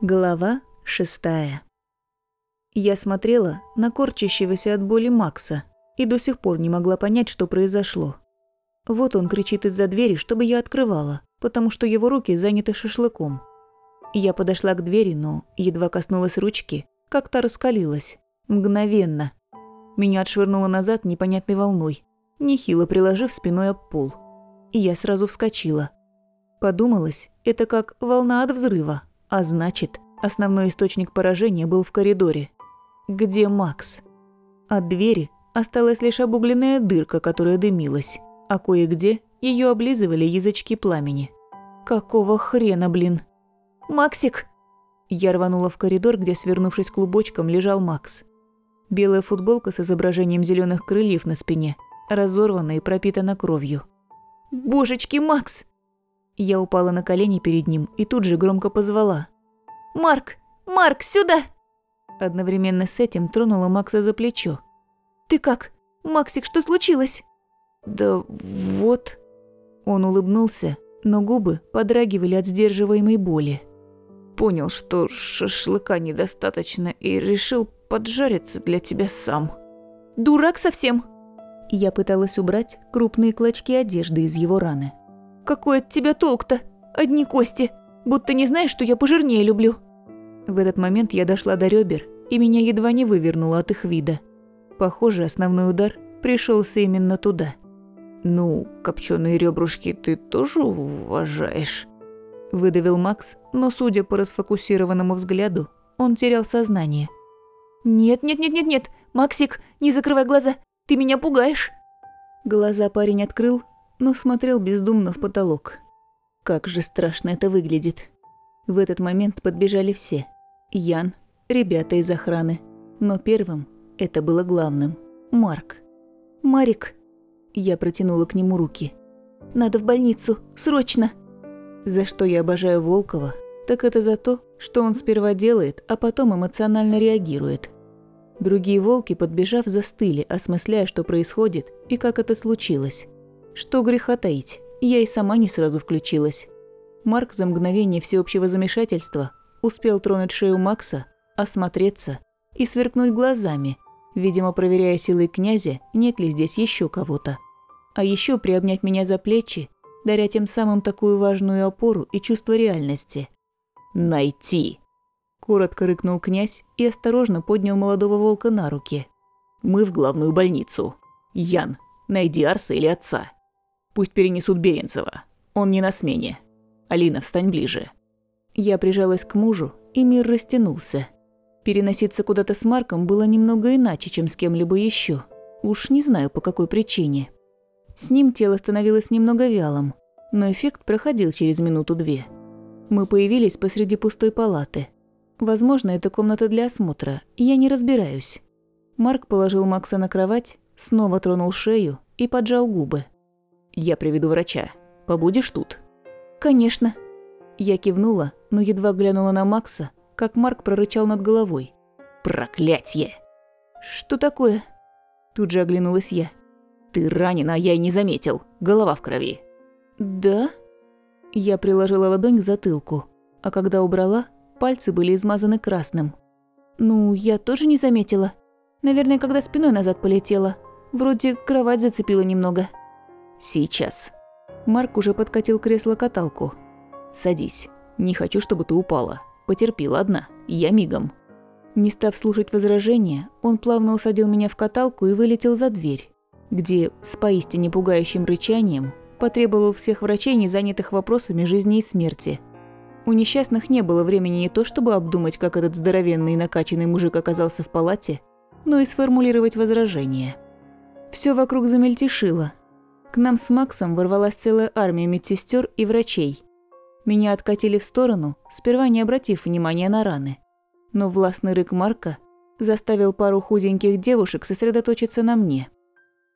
Глава шестая. Я смотрела на корчащегося от боли Макса и до сих пор не могла понять, что произошло. Вот он кричит из-за двери, чтобы я открывала, потому что его руки заняты шашлыком. Я подошла к двери, но едва коснулась ручки, как та раскалилась. Мгновенно. Меня отшвырнуло назад непонятной волной, нехило приложив спиной об пол. И я сразу вскочила. Подумалось, это как волна от взрыва. А значит, основной источник поражения был в коридоре. Где Макс? От двери осталась лишь обугленная дырка, которая дымилась, а кое-где ее облизывали язычки пламени. Какого хрена, блин? «Максик!» Я рванула в коридор, где, свернувшись клубочком, лежал Макс. Белая футболка с изображением зеленых крыльев на спине, разорвана и пропитана кровью. «Божечки, Макс!» Я упала на колени перед ним и тут же громко позвала. «Марк! Марк, сюда!» Одновременно с этим тронула Макса за плечо. «Ты как? Максик, что случилось?» «Да вот...» Он улыбнулся, но губы подрагивали от сдерживаемой боли. «Понял, что шашлыка недостаточно и решил поджариться для тебя сам». «Дурак совсем!» Я пыталась убрать крупные клочки одежды из его раны. Какой от тебя толк-то? Одни кости. Будто не знаешь, что я пожирнее люблю». В этот момент я дошла до ребер, и меня едва не вывернуло от их вида. Похоже, основной удар пришелся именно туда. «Ну, копченые ребрушки ты тоже уважаешь?» Выдавил Макс, но, судя по расфокусированному взгляду, он терял сознание. «Нет, нет, нет, нет, нет, Максик, не закрывай глаза, ты меня пугаешь!» Глаза парень открыл но смотрел бездумно в потолок. Как же страшно это выглядит. В этот момент подбежали все. Ян, ребята из охраны. Но первым, это было главным, Марк. «Марик!» Я протянула к нему руки. «Надо в больницу, срочно!» За что я обожаю Волкова, так это за то, что он сперва делает, а потом эмоционально реагирует. Другие волки, подбежав, застыли, осмысляя, что происходит и как это случилось. Что греха таить, я и сама не сразу включилась. Марк за мгновение всеобщего замешательства успел тронуть шею Макса, осмотреться и сверкнуть глазами, видимо, проверяя силой князя, нет ли здесь еще кого-то. А еще приобнять меня за плечи, даря тем самым такую важную опору и чувство реальности. «Найти!» – коротко рыкнул князь и осторожно поднял молодого волка на руки. «Мы в главную больницу. Ян, найди Арса или отца. Пусть перенесут Беренцева. Он не на смене. Алина, встань ближе. Я прижалась к мужу, и мир растянулся. Переноситься куда-то с Марком было немного иначе, чем с кем-либо еще. Уж не знаю, по какой причине. С ним тело становилось немного вялым, но эффект проходил через минуту-две. Мы появились посреди пустой палаты. Возможно, это комната для осмотра, я не разбираюсь. Марк положил Макса на кровать, снова тронул шею и поджал губы. Я приведу врача. Побудешь тут?» «Конечно». Я кивнула, но едва глянула на Макса, как Марк прорычал над головой. «Проклятье!» «Что такое?» Тут же оглянулась я. «Ты ранена, а я и не заметил. Голова в крови». «Да?» Я приложила ладонь к затылку, а когда убрала, пальцы были измазаны красным. «Ну, я тоже не заметила. Наверное, когда спиной назад полетела. Вроде кровать зацепила немного». «Сейчас». Марк уже подкатил кресло-каталку. «Садись. Не хочу, чтобы ты упала. Потерпи, ладно? Я мигом». Не став слушать возражения, он плавно усадил меня в каталку и вылетел за дверь, где, с поистине пугающим рычанием, потребовал всех врачей, не занятых вопросами жизни и смерти. У несчастных не было времени не то, чтобы обдумать, как этот здоровенный и накачанный мужик оказался в палате, но и сформулировать возражения. Все вокруг замельтешило, к нам с Максом ворвалась целая армия медсестер и врачей. Меня откатили в сторону, сперва не обратив внимания на раны. Но властный рык Марка заставил пару худеньких девушек сосредоточиться на мне.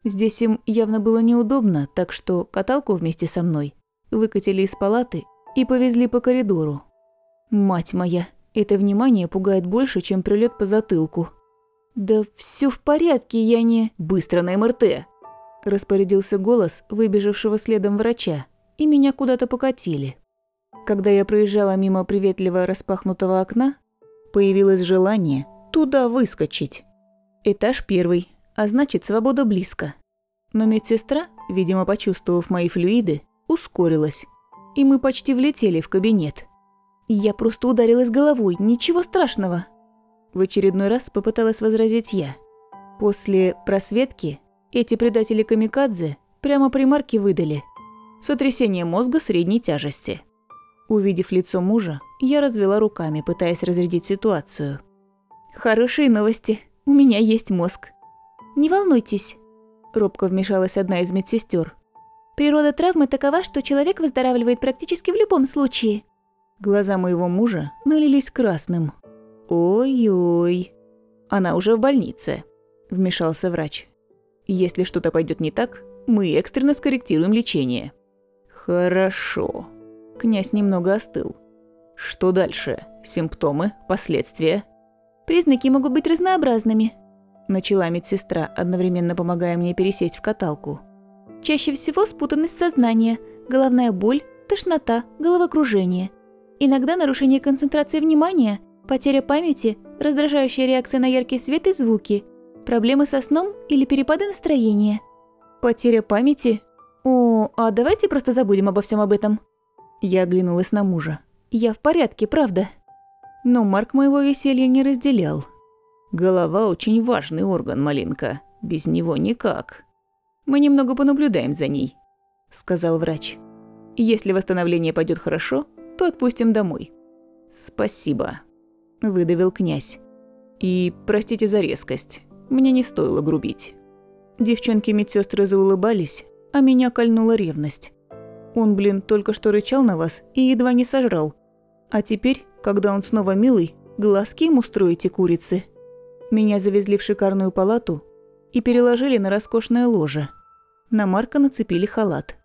Здесь им явно было неудобно, так что каталку вместе со мной выкатили из палаты и повезли по коридору. Мать моя, это внимание пугает больше, чем прилет по затылку. Да все в порядке, я не... Быстро на МРТ! Распорядился голос выбежавшего следом врача, и меня куда-то покатили. Когда я проезжала мимо приветливо распахнутого окна, появилось желание туда выскочить. Этаж первый, а значит, свобода близко. Но медсестра, видимо, почувствовав мои флюиды, ускорилась, и мы почти влетели в кабинет. Я просто ударилась головой, ничего страшного. В очередной раз попыталась возразить я. После просветки эти предатели камикадзе прямо при марке выдали. Сотрясение мозга средней тяжести. Увидев лицо мужа, я развела руками, пытаясь разрядить ситуацию. «Хорошие новости. У меня есть мозг». «Не волнуйтесь», – робко вмешалась одна из медсестер. «Природа травмы такова, что человек выздоравливает практически в любом случае». Глаза моего мужа налились красным. «Ой-ой, она уже в больнице», – вмешался врач. «Если что-то пойдет не так, мы экстренно скорректируем лечение». «Хорошо». Князь немного остыл. «Что дальше? Симптомы? Последствия?» «Признаки могут быть разнообразными», – начала медсестра, одновременно помогая мне пересесть в каталку. «Чаще всего спутанность сознания, головная боль, тошнота, головокружение. Иногда нарушение концентрации внимания, потеря памяти, раздражающая реакция на яркий свет и звуки, проблемы со сном или перепады настроения». «Потеря памяти? О, а давайте просто забудем обо всем об этом». Я оглянулась на мужа. «Я в порядке, правда?» Но Марк моего веселья не разделял. Голова очень важный орган, Малинка. Без него никак. Мы немного понаблюдаем за ней, сказал врач. Если восстановление пойдет хорошо, то отпустим домой. Спасибо, выдавил князь. И простите за резкость. Мне не стоило грубить. Девчонки-медсестры заулыбались, а меня кольнула ревность. Он, блин, только что рычал на вас и едва не сожрал. А теперь, когда он снова милый, глазки ему строите курицы. Меня завезли в шикарную палату и переложили на роскошное ложе. На Марка нацепили халат.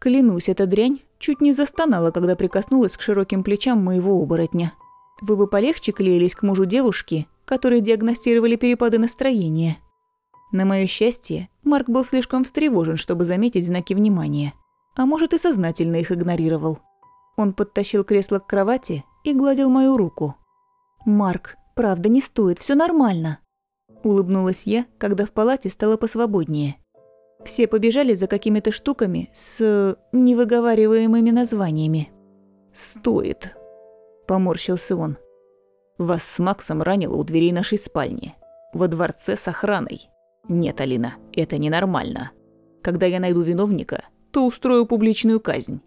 Клянусь, эта дрянь чуть не застонала, когда прикоснулась к широким плечам моего оборотня. Вы бы полегче клеились к мужу девушки, которые диагностировали перепады настроения. На мое счастье, Марк был слишком встревожен, чтобы заметить знаки внимания. А может, и сознательно их игнорировал. Он подтащил кресло к кровати и гладил мою руку. «Марк, Правда, не стоит, все нормально. Улыбнулась я, когда в палате стало посвободнее. Все побежали за какими-то штуками с невыговариваемыми названиями. «Стоит», – поморщился он. «Вас с Максом ранило у дверей нашей спальни. Во дворце с охраной. Нет, Алина, это ненормально. Когда я найду виновника, то устрою публичную казнь.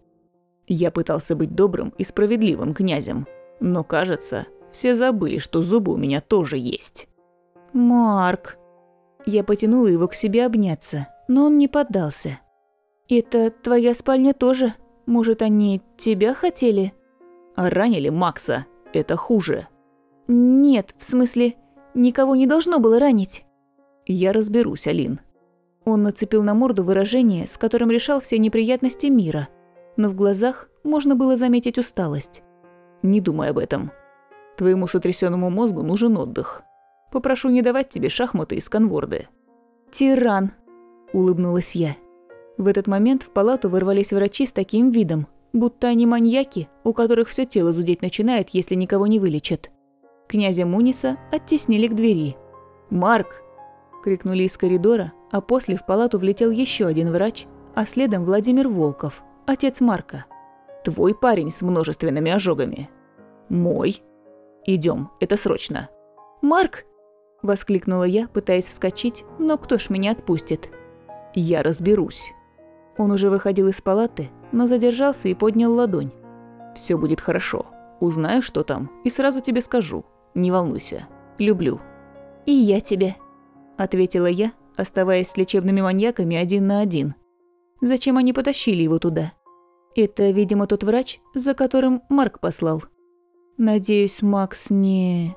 Я пытался быть добрым и справедливым князем, но, кажется, все забыли, что зубы у меня тоже есть. «Марк...» Я потянула его к себе обняться, но он не поддался. «Это твоя спальня тоже? Может, они тебя хотели?» «А ранили Макса. Это хуже». «Нет, в смысле, никого не должно было ранить». «Я разберусь, Алин». Он нацепил на морду выражение, с которым решал все неприятности мира, но в глазах можно было заметить усталость. «Не думай об этом. Твоему сотрясенному мозгу нужен отдых. Попрошу не давать тебе шахматы и сканворды». «Тиран!» – улыбнулась я. В этот момент в палату ворвались врачи с таким видом, будто они маньяки, у которых все тело зудеть начинает, если никого не вылечат. Князя Муниса оттеснили к двери. «Марк!» – крикнули из коридора, а после в палату влетел еще один врач, а следом Владимир Волков, отец Марка. «Твой парень с множественными ожогами». «Мой», Идем, это срочно». «Марк!» – воскликнула я, пытаясь вскочить, но кто ж меня отпустит? «Я разберусь». Он уже выходил из палаты, но задержался и поднял ладонь. Все будет хорошо. Узнаю, что там, и сразу тебе скажу. Не волнуйся. Люблю». «И я тебя», – ответила я, оставаясь с лечебными маньяками один на один. Зачем они потащили его туда? Это, видимо, тот врач, за которым Марк послал. Надеюсь, Макс не...